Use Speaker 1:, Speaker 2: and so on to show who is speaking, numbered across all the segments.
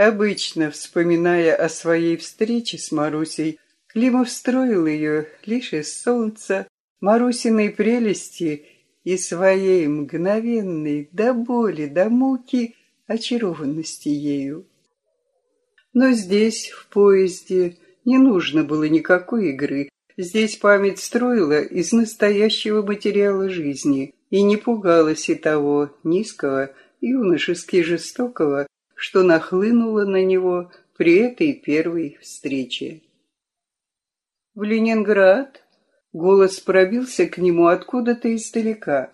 Speaker 1: Обычно, вспоминая о своей встрече с Марусей, Климов строил ее лишь из солнца, Марусиной прелести и своей мгновенной до боли, до муки очарованности ею. Но здесь, в поезде, не нужно было никакой игры. Здесь память строила из настоящего материала жизни и не пугалась и того низкого, юношески жестокого, что нахлынуло на него при этой первой встрече. «В Ленинград?» Голос пробился к нему откуда-то издалека.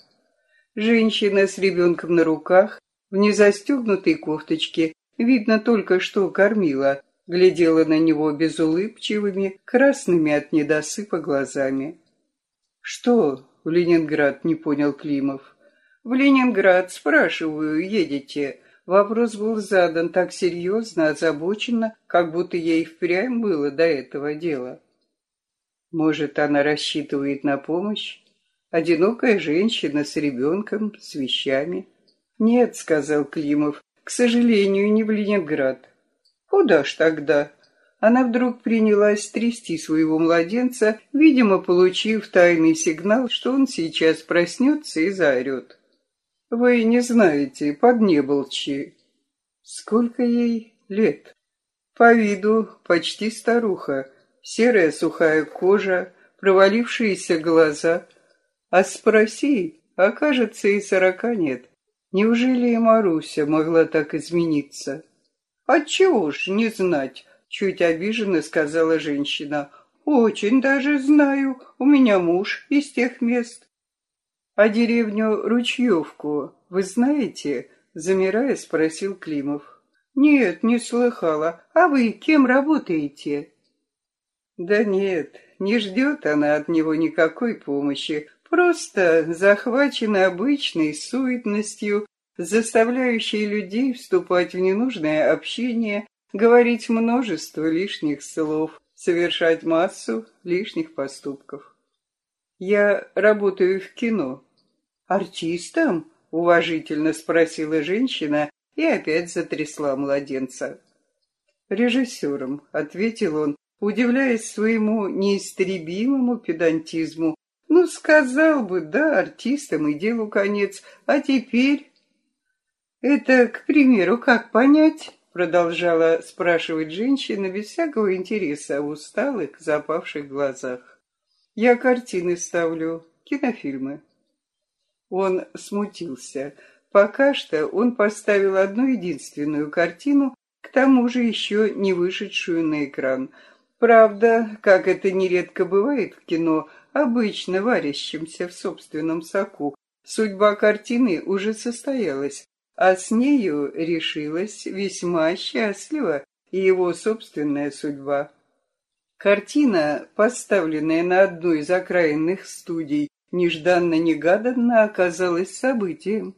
Speaker 1: Женщина с ребенком на руках, в незастегнутой кофточке, видно только что кормила, глядела на него безулыбчивыми, красными от недосыпа глазами. «Что?» — в Ленинград не понял Климов. «В Ленинград, спрашиваю, едете?» Вопрос был задан так серьезно, озабоченно, как будто ей впрямь было до этого дела. Может, она рассчитывает на помощь? Одинокая женщина с ребенком, с вещами. «Нет», — сказал Климов, — «к сожалению, не в Ленинград». «Куда ж тогда?» Она вдруг принялась трясти своего младенца, видимо, получив тайный сигнал, что он сейчас проснется и заорет. «Вы не знаете, поднеболчи». «Сколько ей лет?» «По виду почти старуха, серая сухая кожа, провалившиеся глаза. А спроси, окажется и сорока нет. Неужели и Маруся могла так измениться? Отчего ж не знать, чуть обиженно сказала женщина. Очень даже знаю, у меня муж из тех мест. А деревню Ручьевку вы знаете? Замирая, спросил Климов. Нет, не слыхала. А вы кем работаете? Да нет, не ждет она от него никакой помощи, просто захвачена обычной суетностью, заставляющей людей вступать в ненужное общение, говорить множество лишних слов, совершать массу лишних поступков. Я работаю в кино. Артистом? Уважительно спросила женщина и опять затрясла младенца. Режиссером, ответил он, удивляясь своему неистребимому педантизму. Ну, сказал бы, да, артистам и делу конец, а теперь... Это, к примеру, как понять? Продолжала спрашивать женщина без всякого интереса в усталых, запавших глазах. Я картины ставлю, кинофильмы. Он смутился. Пока что он поставил одну единственную картину, к тому же еще не вышедшую на экран — Правда, как это нередко бывает в кино, обычно варящемся в собственном соку, судьба картины уже состоялась, а с нею решилась весьма счастливо и его собственная судьба. Картина, поставленная на одну из окраинных студий, нежданно-негаданно оказалась событием.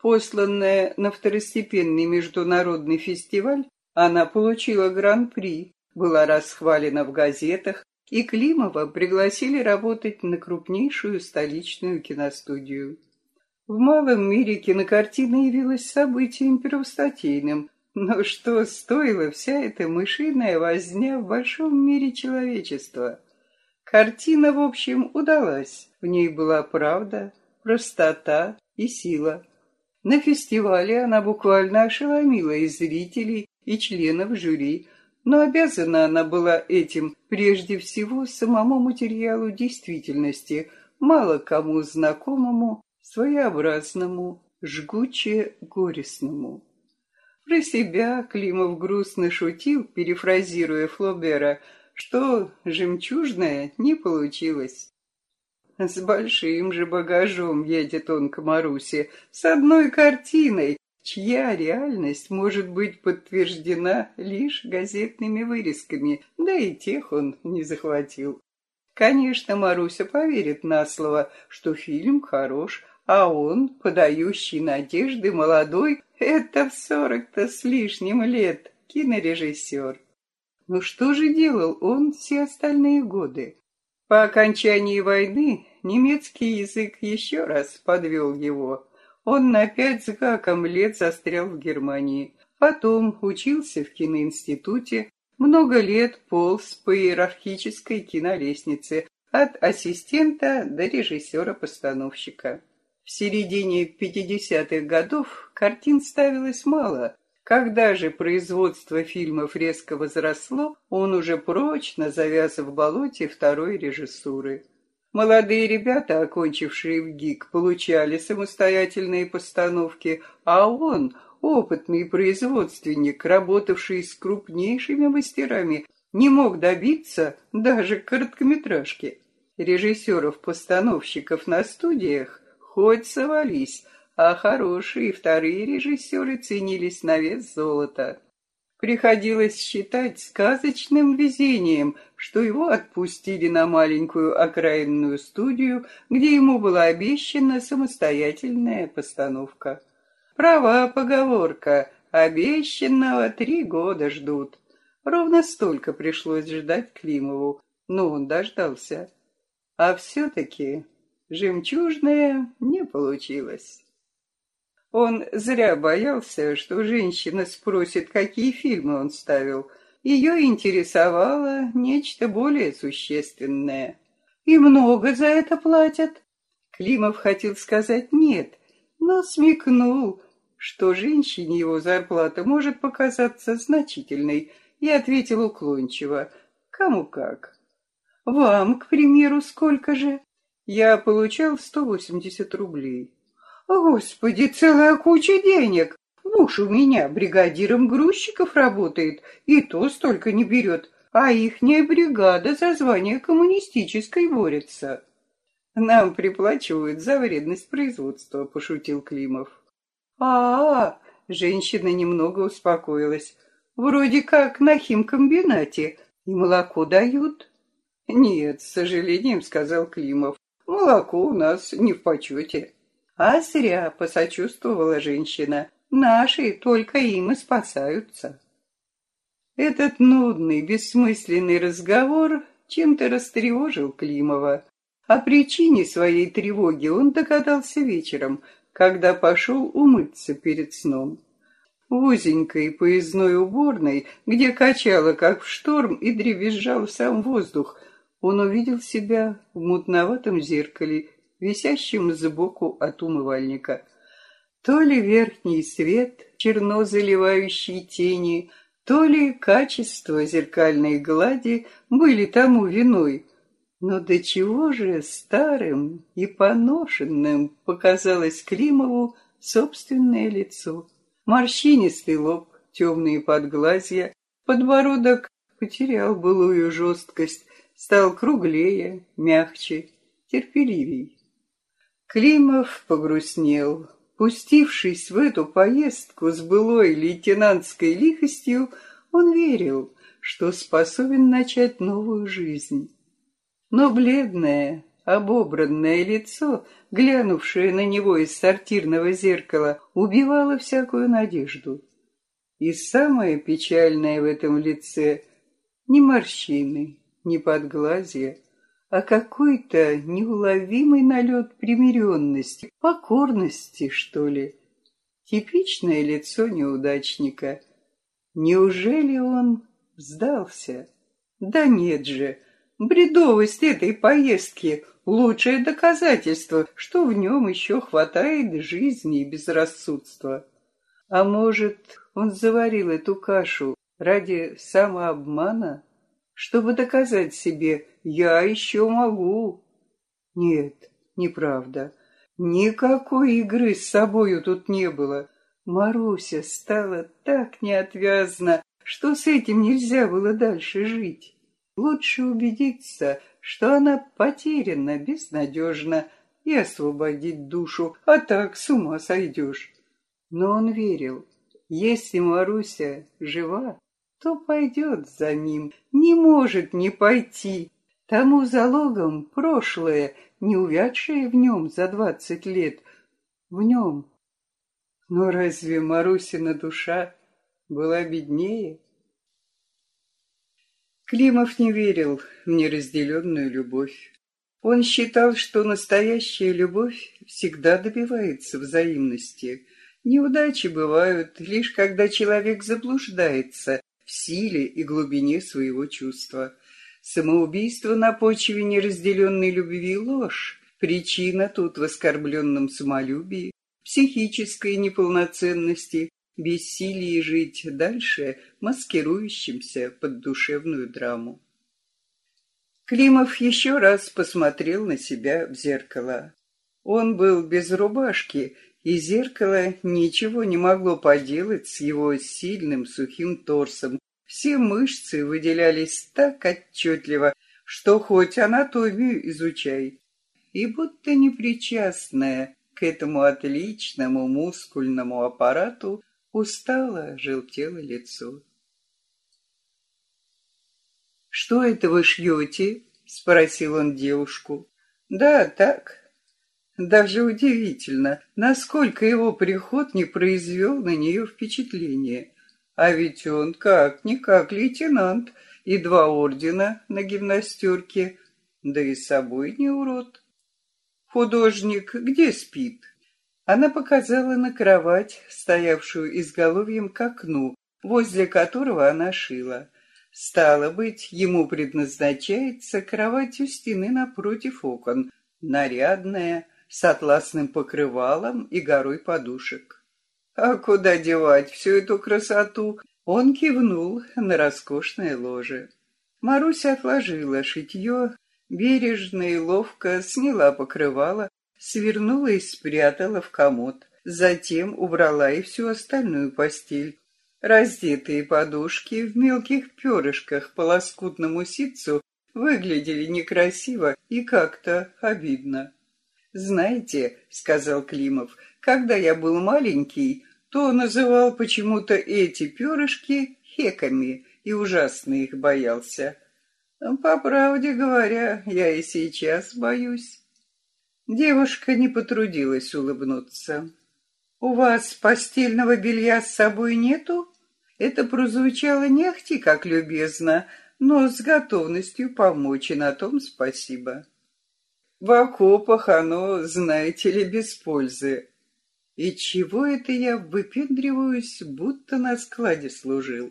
Speaker 1: Посланная на второстепенный международный фестиваль, она получила гран-при, была расхвалена в газетах, и Климова пригласили работать на крупнейшую столичную киностудию. В малом мире кинокартина явилась событием первостатейным, но что стоила вся эта мышиная возня в большом мире человечества? Картина, в общем, удалась. В ней была правда, простота и сила. На фестивале она буквально ошеломила и зрителей, и членов жюри, но обязана она была этим прежде всего самому материалу действительности, мало кому знакомому, своеобразному, жгуче горестному. Про себя Климов грустно шутил, перефразируя Флобера, что жемчужное не получилось. С большим же багажом едет он к Марусе, с одной картиной, чья реальность может быть подтверждена лишь газетными вырезками, да и тех он не захватил. Конечно, Маруся поверит на слово, что фильм хорош, а он, подающий надежды молодой, это в сорок-то с лишним лет кинорежиссер. Но что же делал он все остальные годы? По окончании войны немецкий язык еще раз подвел его. Он на пять с гаком лет застрял в Германии, Потом учился в киноинституте, много лет полз по иерархической кинолестнице от ассистента до режиссера-постановщика. В середине 50-х годов картин ставилось мало. Когда же производство фильмов резко возросло, он уже прочно завяз в болоте второй режиссуры. Молодые ребята, окончившие в ГИК, получали самостоятельные постановки, а он, опытный производственник, работавший с крупнейшими мастерами, не мог добиться даже короткометражки. Режиссеров-постановщиков на студиях хоть совались, а хорошие вторые режиссеры ценились на вес золота. Приходилось считать сказочным везением, что его отпустили на маленькую окраинную студию, где ему была обещана самостоятельная постановка. Права поговорка, обещанного три года ждут. Ровно столько пришлось ждать Климову, но он дождался. А все-таки жемчужное не получилось. Он зря боялся, что женщина спросит, какие фильмы он ставил. Ее интересовало нечто более существенное. И много за это платят? Климов хотел сказать «нет», но смекнул, что женщине его зарплата может показаться значительной, и ответил уклончиво «кому как». «Вам, к примеру, сколько же?» «Я получал сто восемьдесят рублей». Господи, целая куча денег. Муж у меня бригадиром грузчиков работает, и то столько не берет, а ихняя бригада за звание коммунистической борется. Нам приплачивают за вредность производства, пошутил Климов. А, -а, -а женщина немного успокоилась. Вроде как на химкомбинате. И молоко дают? Нет, с сожалением, сказал Климов. Молоко у нас не в почете. А зря посочувствовала женщина. Наши только им и спасаются. Этот нудный, бессмысленный разговор чем-то растревожил Климова. О причине своей тревоги он догадался вечером, когда пошел умыться перед сном. В узенькой поездной уборной, где качало, как в шторм, и дребезжал сам воздух, он увидел себя в мутноватом зеркале висящим сбоку от умывальника. То ли верхний свет, черно заливающий тени, то ли качество зеркальной глади были тому виной. Но до чего же старым и поношенным показалось Климову собственное лицо. Морщинистый лоб, темные подглазья, подбородок потерял былую жесткость, стал круглее, мягче, терпеливей. Климов погрустнел. Пустившись в эту поездку с былой лейтенантской лихостью, он верил, что способен начать новую жизнь. Но бледное, обобранное лицо, глянувшее на него из сортирного зеркала, убивало всякую надежду. И самое печальное в этом лице — ни морщины, ни подглазия, а какой-то неуловимый налет примиренности, покорности, что ли. Типичное лицо неудачника. Неужели он сдался? Да нет же, бредовость этой поездки — лучшее доказательство, что в нем еще хватает жизни и безрассудства. А может, он заварил эту кашу ради самообмана? Чтобы доказать себе «я еще могу». Нет, неправда. Никакой игры с собою тут не было. Маруся стала так неотвязна, что с этим нельзя было дальше жить. Лучше убедиться, что она потеряна, безнадежна, и освободить душу, а так с ума сойдешь. Но он верил, если Маруся жива, то пойдет за ним, не может не пойти. Тому залогом прошлое, не увядшее в нем за двадцать лет, в нем. Но разве Марусина душа была беднее? Климов не верил в неразделенную любовь. Он считал, что настоящая любовь всегда добивается взаимности, Неудачи бывают лишь когда человек заблуждается силе и глубине своего чувства. Самоубийство на почве неразделенной любви ложь. Причина тут в оскорбленном самолюбии, психической неполноценности, бессилии жить дальше, маскирующимся под душевную драму. Климов еще раз посмотрел на себя в зеркало. Он был без рубашки, и зеркало ничего не могло поделать с его сильным сухим торсом. Все мышцы выделялись так отчетливо, что хоть анатомию изучай. И будто непричастная к этому отличному мускульному аппарату устало желтело лицо. «Что это вы шьете?» — спросил он девушку. «Да, так, даже удивительно, насколько его приход не произвел на нее впечатление. А ведь он как-никак лейтенант, и два ордена на гимнастерке, да и собой не урод. Художник где спит? Она показала на кровать, стоявшую изголовьем к окну, возле которого она шила. Стало быть, ему предназначается кровать у стены напротив окон, нарядная, с атласным покрывалом и горой подушек. А куда девать всю эту красоту? Он кивнул на роскошное ложе. Маруся отложила шитье, бережно и ловко сняла покрывало, свернула и спрятала в комод. Затем убрала и всю остальную постель. Раздетые подушки в мелких перышках по лоскутному ситцу выглядели некрасиво и как-то обидно. «Знаете, — сказал Климов, — когда я был маленький, то называл почему-то эти перышки хеками и ужасно их боялся. По правде говоря, я и сейчас боюсь». Девушка не потрудилась улыбнуться. «У вас постельного белья с собой нету?» Это прозвучало не ахти как любезно, но с готовностью помочь, и на том спасибо. В окопах оно, знаете ли, без пользы. И чего это я выпендриваюсь, будто на складе служил?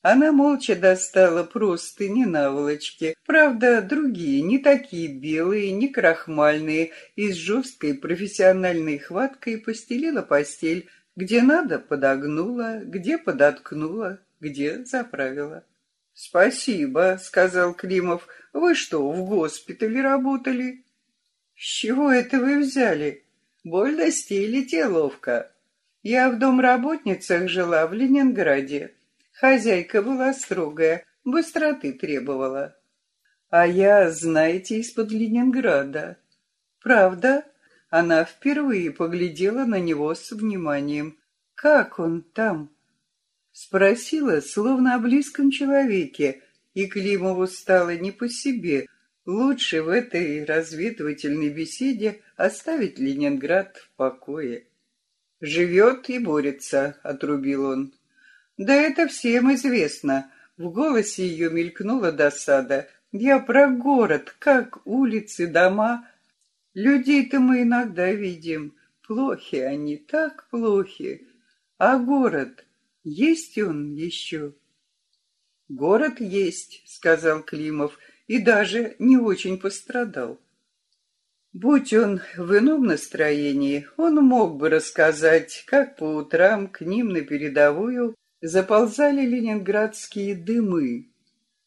Speaker 1: Она молча достала простыни наволочки, правда, другие, не такие белые, не крахмальные, и с жесткой профессиональной хваткой постелила постель, где надо подогнула, где подоткнула, где заправила. «Спасибо», — сказал Климов. «Вы что, в госпитале работали?» «С чего это вы взяли? Больно стелите ловко. Я в домработницах жила в Ленинграде. Хозяйка была строгая, быстроты требовала. А я, знаете, из-под Ленинграда. Правда?» Она впервые поглядела на него с вниманием. «Как он там?» Спросила, словно о близком человеке, и Климову стало не по себе, Лучше в этой разведывательной беседе оставить Ленинград в покое. «Живет и борется», — отрубил он. «Да это всем известно». В голосе ее мелькнула досада. «Я про город, как улицы, дома. Людей-то мы иногда видим. Плохи они, так плохи. А город, есть он еще?» «Город есть», — сказал Климов, — и даже не очень пострадал. Будь он в ином настроении, он мог бы рассказать, как по утрам к ним на передовую заползали ленинградские дымы,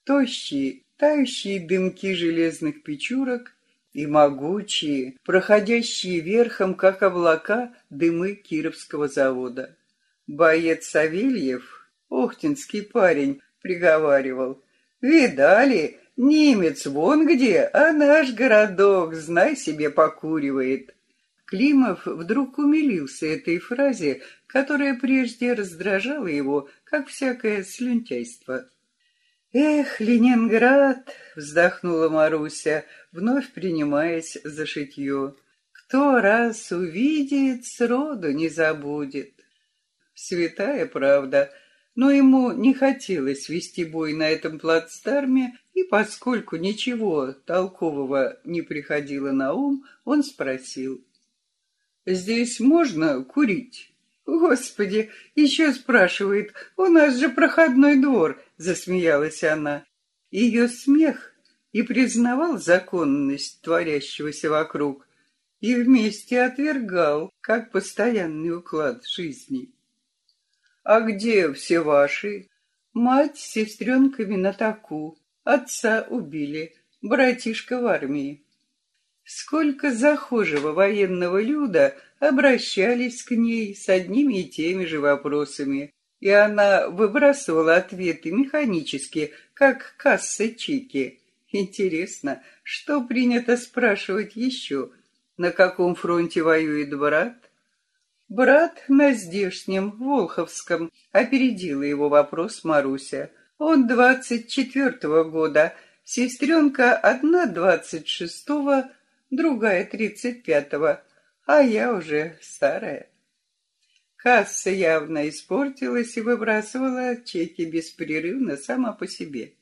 Speaker 1: тощие, тающие дымки железных печурок и могучие, проходящие верхом, как облака, дымы Кировского завода. Боец Савельев, охтинский парень, приговаривал, «Видали, Немец вон где, а наш городок, знай себе, покуривает. Климов вдруг умилился этой фразе, которая прежде раздражала его, как всякое слюнтяйство. «Эх, Ленинград!» — вздохнула Маруся, вновь принимаясь за шитье. «Кто раз увидит, сроду не забудет». Святая правда — но ему не хотелось вести бой на этом плацдарме, и поскольку ничего толкового не приходило на ум, он спросил. «Здесь можно курить?» Господи, еще спрашивает, у нас же проходной двор, засмеялась она. Ее смех и признавал законность творящегося вокруг, и вместе отвергал, как постоянный уклад жизни. «А где все ваши?» «Мать с сестренками на таку, отца убили, братишка в армии». Сколько захожего военного люда обращались к ней с одними и теми же вопросами, и она выбрасывала ответы механически, как касса чики. Интересно, что принято спрашивать еще? На каком фронте воюет брат? Брат на здешнем, Волховском, опередила его вопрос Маруся. Он двадцать четвертого года, сестренка одна двадцать шестого, другая тридцать пятого, а я уже старая. Касса явно испортилась и выбрасывала чеки беспрерывно сама по себе.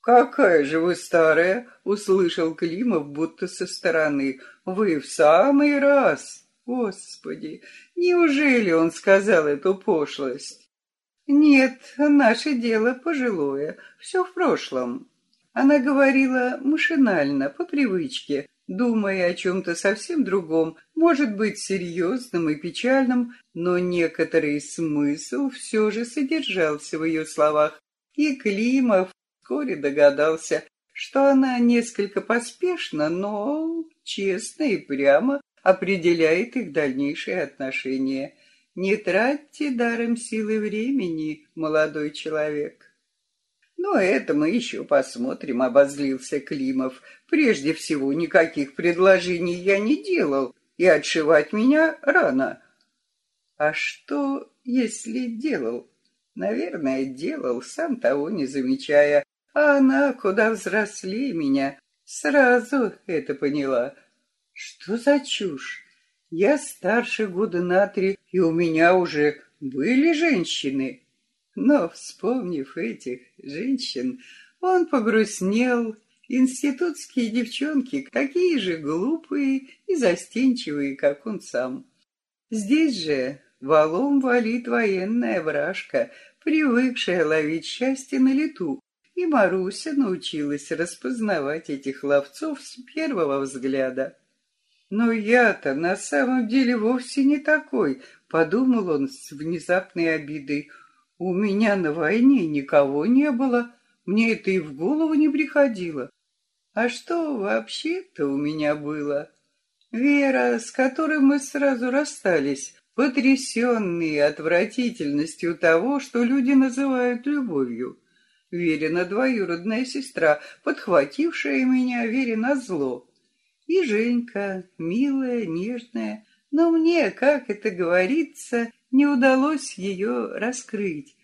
Speaker 1: «Какая же вы старая!» — услышал Климов будто со стороны. «Вы в самый раз!» Господи, неужели он сказал эту пошлость? Нет, наше дело пожилое, все в прошлом. Она говорила машинально, по привычке, думая о чем-то совсем другом, может быть, серьезном и печальном, но некоторый смысл все же содержался в ее словах, и Климов вскоре догадался, что она несколько поспешно, но честно и прямо определяет их дальнейшие отношения. Не тратьте даром силы времени, молодой человек. Но это мы еще посмотрим, обозлился Климов. Прежде всего, никаких предложений я не делал, и отшивать меня рано. А что, если делал? Наверное, делал, сам того не замечая. А она куда взрослее меня. Сразу это поняла. Что за чушь? Я старше года на три, и у меня уже были женщины. Но, вспомнив этих женщин, он погрустнел. Институтские девчонки такие же глупые и застенчивые, как он сам. Здесь же валом валит военная вражка, привыкшая ловить счастье на лету, и Маруся научилась распознавать этих ловцов с первого взгляда. Но я-то на самом деле вовсе не такой, подумал он с внезапной обидой. У меня на войне никого не было, мне это и в голову не приходило. А что вообще-то у меня было? Вера, с которой мы сразу расстались, потрясенные отвратительностью того, что люди называют любовью. Верина двоюродная сестра, подхватившая меня Вере на зло. И Женька, милая, нежная, но мне, как это говорится, не удалось ее раскрыть.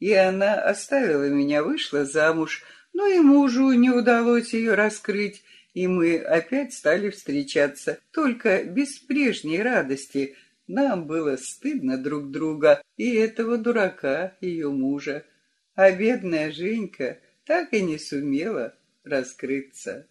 Speaker 1: И она оставила меня, вышла замуж, но и мужу не удалось ее раскрыть, и мы опять стали встречаться, только без прежней радости. Нам было стыдно друг друга и этого дурака, ее мужа. А бедная Женька так и не сумела раскрыться.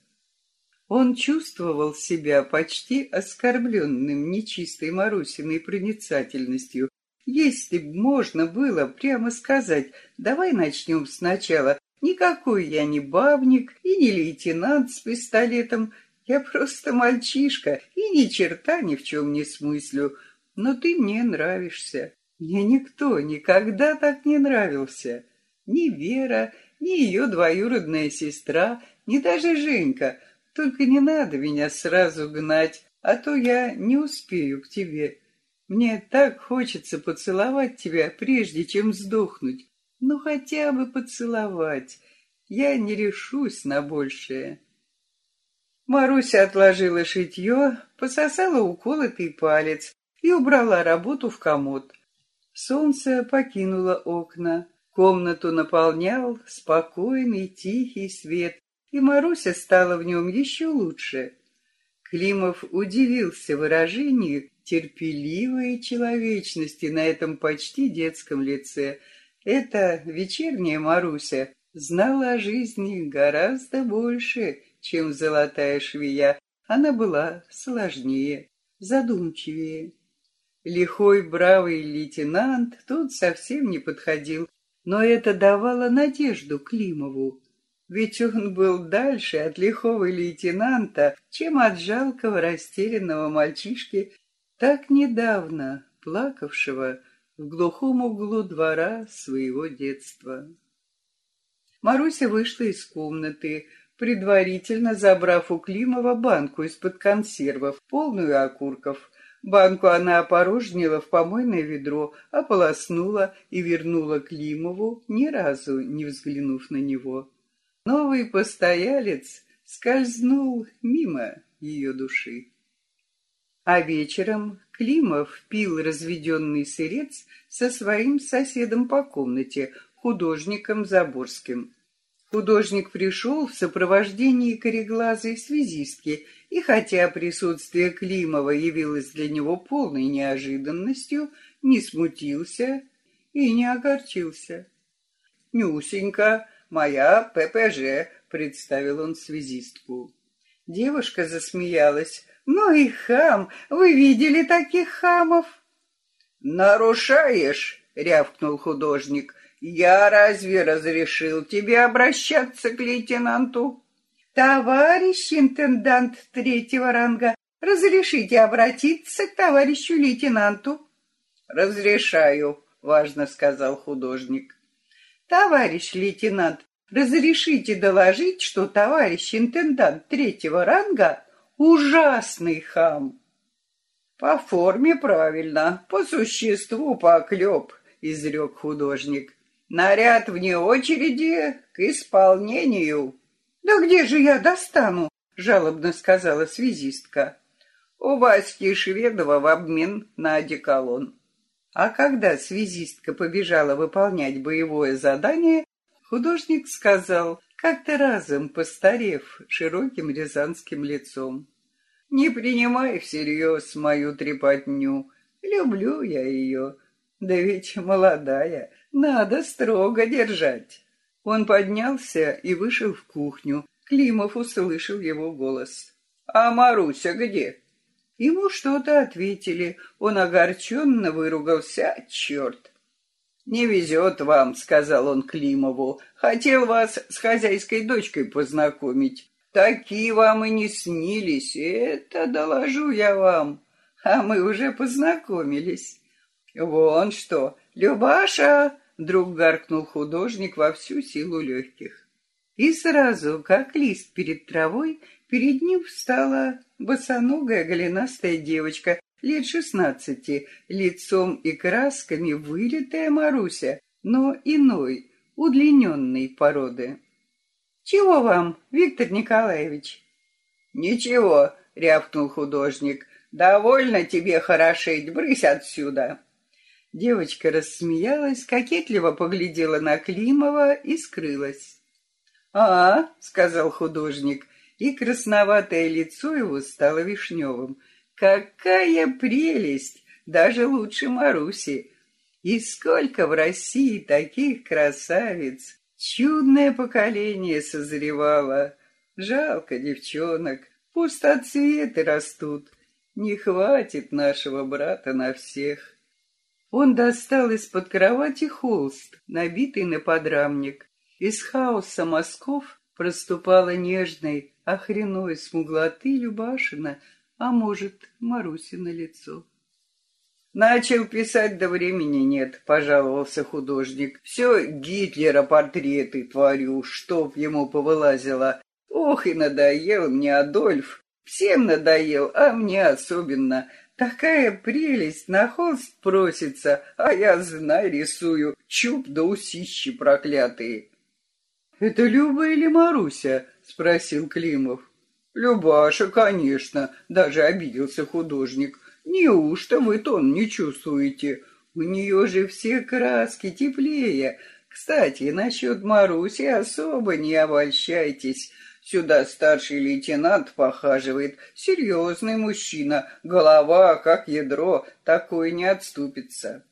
Speaker 1: Он чувствовал себя почти оскорбленным нечистой Марусиной проницательностью. Если б можно было прямо сказать, давай начнем сначала, никакой я не бабник и не лейтенант с пистолетом, я просто мальчишка и ни черта ни в чем не смыслю, но ты мне нравишься. Мне никто никогда так не нравился. Ни Вера, ни ее двоюродная сестра, ни даже Женька — только не надо меня сразу гнать, а то я не успею к тебе. Мне так хочется поцеловать тебя, прежде чем сдохнуть. Ну, хотя бы поцеловать. Я не решусь на большее. Маруся отложила шитье, пососала уколотый палец и убрала работу в комод. Солнце покинуло окна. Комнату наполнял спокойный, тихий свет, и Маруся стала в нем еще лучше. Климов удивился выражению терпеливой человечности на этом почти детском лице. Эта вечерняя Маруся знала о жизни гораздо больше, чем золотая швея. Она была сложнее, задумчивее. Лихой бравый лейтенант тут совсем не подходил, но это давало надежду Климову. Ведь он был дальше от лихого лейтенанта, чем от жалкого растерянного мальчишки, так недавно плакавшего в глухом углу двора своего детства. Маруся вышла из комнаты, предварительно забрав у Климова банку из-под консервов, полную окурков. Банку она опорожнила в помойное ведро, ополоснула и вернула Климову, ни разу не взглянув на него. Новый постоялец скользнул мимо ее души. А вечером Климов пил разведенный сырец со своим соседом по комнате, художником Заборским. Художник пришел в сопровождении кореглазой связистки, и хотя присутствие Климова явилось для него полной неожиданностью, не смутился и не огорчился. «Нюсенька, моя ППЖ», — представил он связистку. Девушка засмеялась. «Ну и хам! Вы видели таких хамов?» «Нарушаешь!» — рявкнул художник. Я разве разрешил тебе обращаться к лейтенанту? Товарищ интендант третьего ранга, разрешите обратиться к товарищу лейтенанту? Разрешаю, важно сказал художник. Товарищ лейтенант, разрешите доложить, что товарищ интендант третьего ранга ужасный хам. По форме правильно, по существу поклеп, изрек художник. Наряд вне очереди к исполнению. Да где же я достану? жалобно сказала связистка. У Васьки Шведова в обмен на одеколон. А когда связистка побежала выполнять боевое задание, художник сказал, как-то разом постарев широким рязанским лицом. «Не принимай всерьез мою трепотню. Люблю я ее. Да ведь молодая, надо строго держать. Он поднялся и вышел в кухню. Климов услышал его голос. «А Маруся где?» Ему что-то ответили. Он огорченно выругался. «Черт!» «Не везет вам», — сказал он Климову. «Хотел вас с хозяйской дочкой познакомить. Такие вам и не снились. Это доложу я вам. А мы уже познакомились. Вон что, Любаша, Вдруг гаркнул художник во всю силу легких. И сразу, как лист перед травой, перед ним встала босоногая голенастая девочка лет шестнадцати, лицом и красками вылитая Маруся, но иной, удлиненной породы. «Чего вам, Виктор Николаевич?» «Ничего», — рявкнул художник, — «довольно тебе хорошеть, брысь отсюда». Девочка рассмеялась, кокетливо поглядела на Климова и скрылась. «А, — сказал художник, и красноватое лицо его стало вишневым. «Какая прелесть! Даже лучше Маруси! И сколько в России таких красавиц! Чудное поколение созревало! Жалко девчонок, пустоцветы растут. Не хватит нашего брата на всех!» Он достал из-под кровати холст, набитый на подрамник. Из хаоса мазков проступала нежной, охреной смуглоты Любашина, а может, Марусина лицо. «Начал писать, до времени нет», — пожаловался художник. «Все Гитлера портреты творю, чтоб ему повылазило. Ох, и надоел мне Адольф. Всем надоел, а мне особенно. Такая прелесть, на холст просится, а я, знай, рисую, чуб да усищи проклятые. — Это Люба или Маруся? — спросил Климов. — Любаша, конечно, даже обиделся художник. Неужто вы тон не чувствуете? У нее же все краски теплее. Кстати, насчет Маруси особо не обольщайтесь. Сюда старший лейтенант похаживает. Серьезный мужчина, голова как ядро, такой не отступится.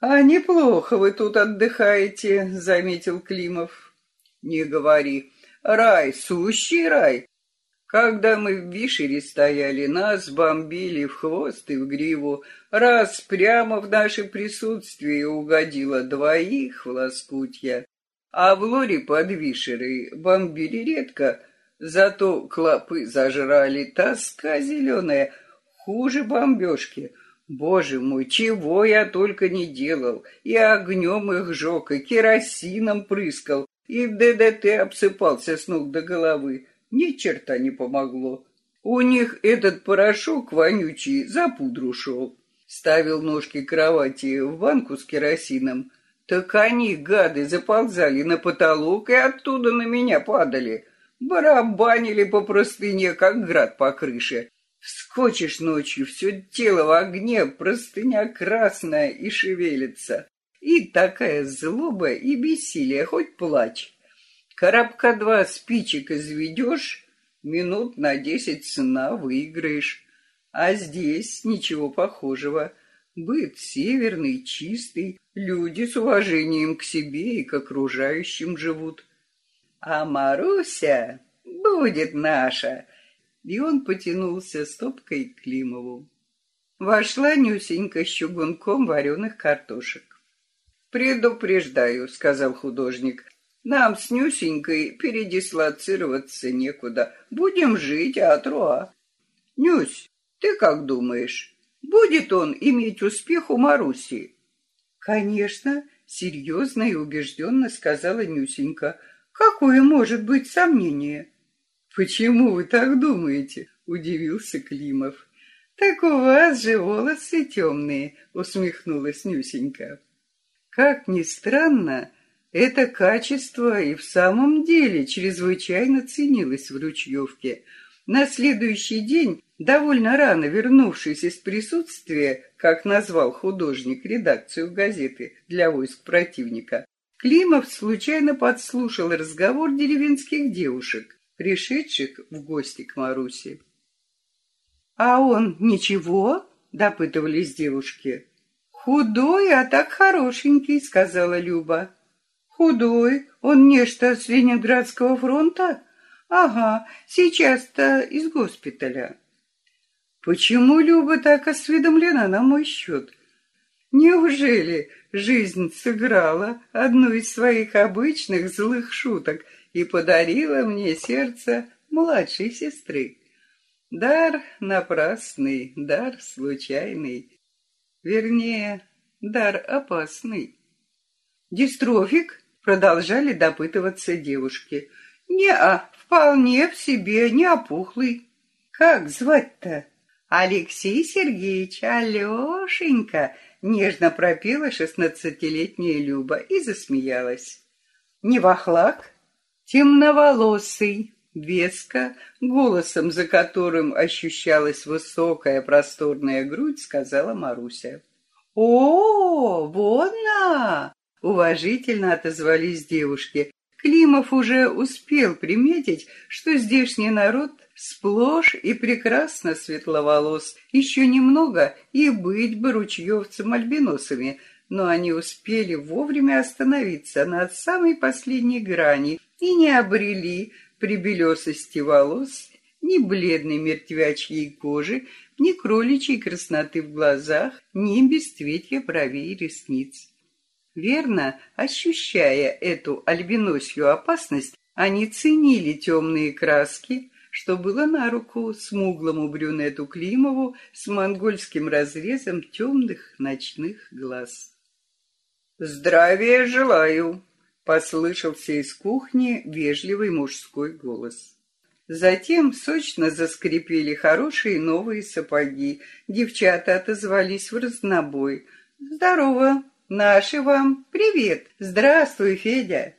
Speaker 1: «А неплохо вы тут отдыхаете», — заметил Климов. «Не говори. Рай, сущий рай. Когда мы в Вишере стояли, нас бомбили в хвост и в гриву. Раз прямо в наше присутствие угодило двоих в лоскутья. А в лоре под Вишерой бомбили редко, зато клопы зажрали тоска зеленая, хуже бомбежки. Боже мой, чего я только не делал, и огнем их жег, и керосином прыскал, и ДДТ обсыпался с ног до головы ни черта не помогло. У них этот порошок вонючий за пудру шел. Ставил ножки кровати в банку с керосином. Так они, гады, заползали на потолок и оттуда на меня падали. Барабанили по простыне, как град по крыше. Вскочишь ночью, все тело в огне, простыня красная и шевелится. И такая злоба и бессилие, хоть плачь. Коробка два спичек изведешь, минут на десять сна выиграешь. А здесь ничего похожего. Быт северный, чистый, люди с уважением к себе и к окружающим живут. А Маруся будет наша. И он потянулся стопкой к Климову. Вошла Нюсенька с чугунком вареных картошек. «Предупреждаю», — сказал художник, нам с Нюсенькой передислоцироваться некуда. Будем жить от Руа. Нюсь, ты как думаешь, будет он иметь успех у Маруси? Конечно, серьезно и убежденно сказала Нюсенька. Какое может быть сомнение? Почему вы так думаете? Удивился Климов. Так у вас же волосы темные, усмехнулась Нюсенька. Как ни странно, это качество и в самом деле чрезвычайно ценилось в Ручьевке. На следующий день, довольно рано вернувшись из присутствия, как назвал художник редакцию газеты для войск противника, Климов случайно подслушал разговор деревенских девушек, пришедших в гости к Марусе. «А он ничего?» — допытывались девушки. «Худой, а так хорошенький», — сказала Люба. Худой, он нечто с Ленинградского фронта? Ага, сейчас-то из госпиталя. Почему Люба так осведомлена на мой счет? Неужели жизнь сыграла одну из своих обычных злых шуток и подарила мне сердце младшей сестры? Дар напрасный, дар случайный. Вернее, дар опасный. Дистрофик? Продолжали допытываться девушки. «Не-а, вполне в себе, не опухлый». «Как звать-то?» «Алексей Сергеевич, Алешенька!» Нежно пропела шестнадцатилетняя Люба и засмеялась. «Не вахлак?» «Темноволосый, веско, голосом, за которым ощущалась высокая просторная грудь, сказала Маруся. «О, вон на! Уважительно отозвались девушки. Климов уже успел приметить, что здешний народ сплошь и прекрасно светловолос. Еще немного и быть бы ручьевцем-альбиносами, но они успели вовремя остановиться на самой последней грани и не обрели при белесости волос ни бледной мертвячьей кожи, ни кроличьей красноты в глазах, ни бесцветья бровей и ресниц. Верно, ощущая эту альбиносью опасность, они ценили темные краски, что было на руку смуглому брюнету Климову с монгольским разрезом темных ночных глаз. «Здравия желаю!» — послышался из кухни вежливый мужской голос. Затем сочно заскрипели хорошие новые сапоги. Девчата отозвались в разнобой. «Здорово!» Наши вам привет! Здравствуй, Федя!»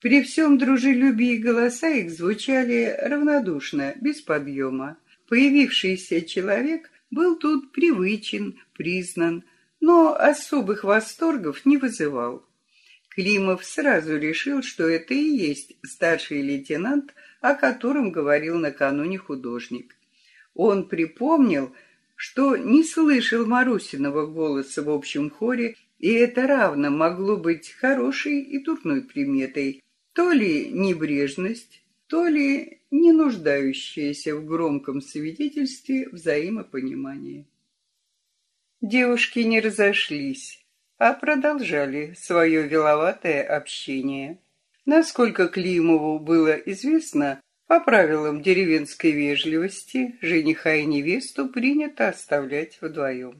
Speaker 1: При всем дружелюбии голоса их звучали равнодушно, без подъема. Появившийся человек был тут привычен, признан, но особых восторгов не вызывал. Климов сразу решил, что это и есть старший лейтенант, о котором говорил накануне художник. Он припомнил, что не слышал Марусиного голоса в общем хоре и это равно могло быть хорошей и дурной приметой. То ли небрежность, то ли не нуждающаяся в громком свидетельстве взаимопонимания. Девушки не разошлись, а продолжали свое виловатое общение. Насколько Климову было известно, по правилам деревенской вежливости жениха и невесту принято оставлять вдвоем.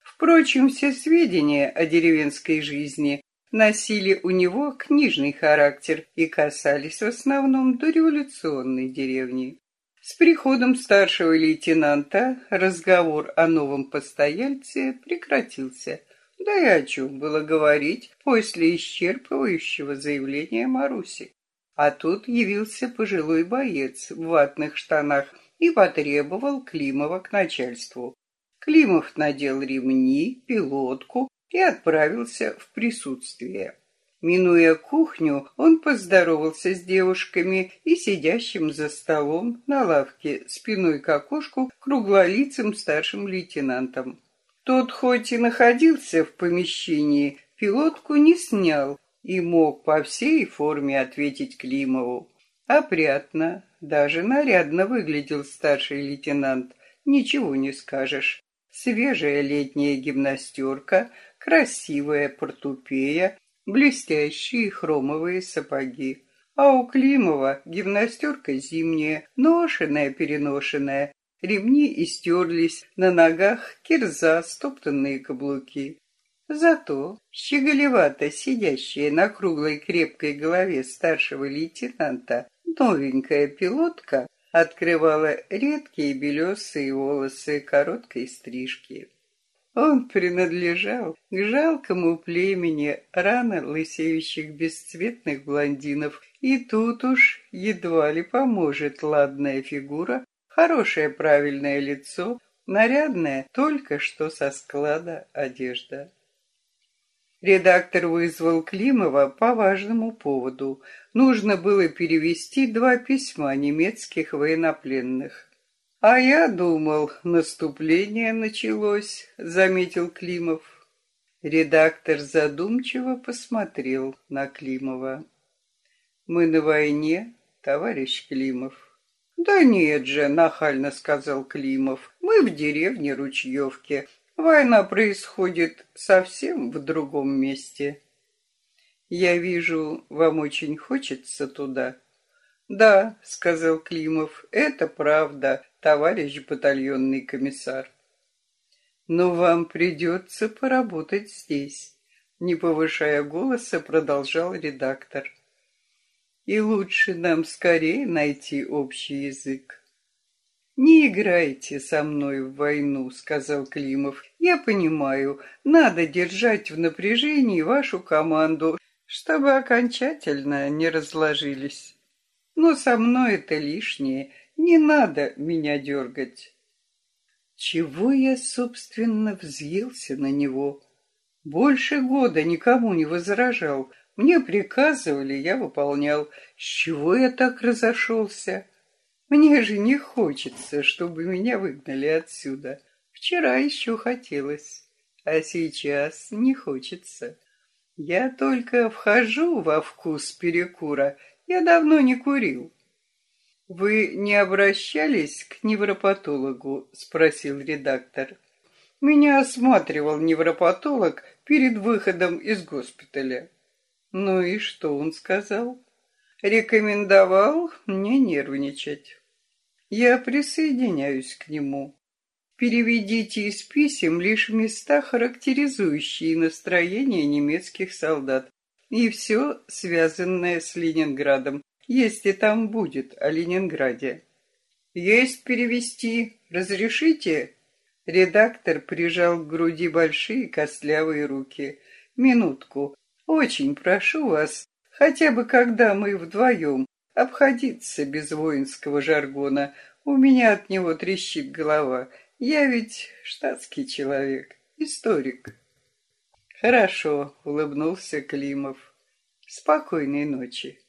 Speaker 1: Впрочем, все сведения о деревенской жизни носили у него книжный характер и касались в основном дореволюционной деревни. С приходом старшего лейтенанта разговор о новом постояльце прекратился. Да и о чем было говорить после исчерпывающего заявления Маруси. А тут явился пожилой боец в ватных штанах и потребовал Климова к начальству. Климов надел ремни, пилотку и отправился в присутствие. Минуя кухню, он поздоровался с девушками и сидящим за столом на лавке спиной к окошку круглолицым старшим лейтенантом. Тот хоть и находился в помещении, пилотку не снял и мог по всей форме ответить Климову. Опрятно, даже нарядно выглядел старший лейтенант, ничего не скажешь. Свежая летняя гимнастерка, красивая портупея, блестящие хромовые сапоги. А у Климова гимнастерка зимняя, ношеная-переношенная, ремни истерлись, на ногах кирза, стоптанные каблуки. Зато щеголевато сидящая на круглой крепкой голове старшего лейтенанта новенькая пилотка открывала редкие белесые волосы короткой стрижки. Он принадлежал к жалкому племени рано лысеющих бесцветных блондинов, и тут уж едва ли поможет ладная фигура, хорошее правильное лицо, нарядная только что со склада одежда. Редактор вызвал Климова по важному поводу. Нужно было перевести два письма немецких военнопленных. «А я думал, наступление началось», — заметил Климов. Редактор задумчиво посмотрел на Климова. «Мы на войне, товарищ Климов». «Да нет же», — нахально сказал Климов, — «мы в деревне Ручьевке. Война происходит совсем в другом месте. Я вижу, вам очень хочется туда. Да, сказал Климов, это правда, товарищ батальонный комиссар. Но вам придется поработать здесь, не повышая голоса, продолжал редактор. И лучше нам скорее найти общий язык. «Не играйте со мной в войну», — сказал Климов. «Я понимаю, надо держать в напряжении вашу команду, чтобы окончательно не разложились. Но со мной это лишнее, не надо меня дергать». Чего я, собственно, взъелся на него? Больше года никому не возражал. Мне приказывали, я выполнял. С чего я так разошелся? Мне же не хочется, чтобы меня выгнали отсюда. Вчера еще хотелось, а сейчас не хочется. Я только вхожу во вкус перекура. Я давно не курил. Вы не обращались к невропатологу? спросил редактор. Меня осматривал невропатолог перед выходом из госпиталя. Ну и что он сказал? Рекомендовал не нервничать. Я присоединяюсь к нему. Переведите из писем лишь места, характеризующие настроение немецких солдат, и все, связанное с Ленинградом, если там будет о Ленинграде. Есть перевести. Разрешите? Редактор прижал к груди большие костлявые руки. Минутку. Очень прошу вас, хотя бы когда мы вдвоем, обходиться без воинского жаргона. У меня от него трещит голова. Я ведь штатский человек, историк. Хорошо, улыбнулся Климов. Спокойной ночи.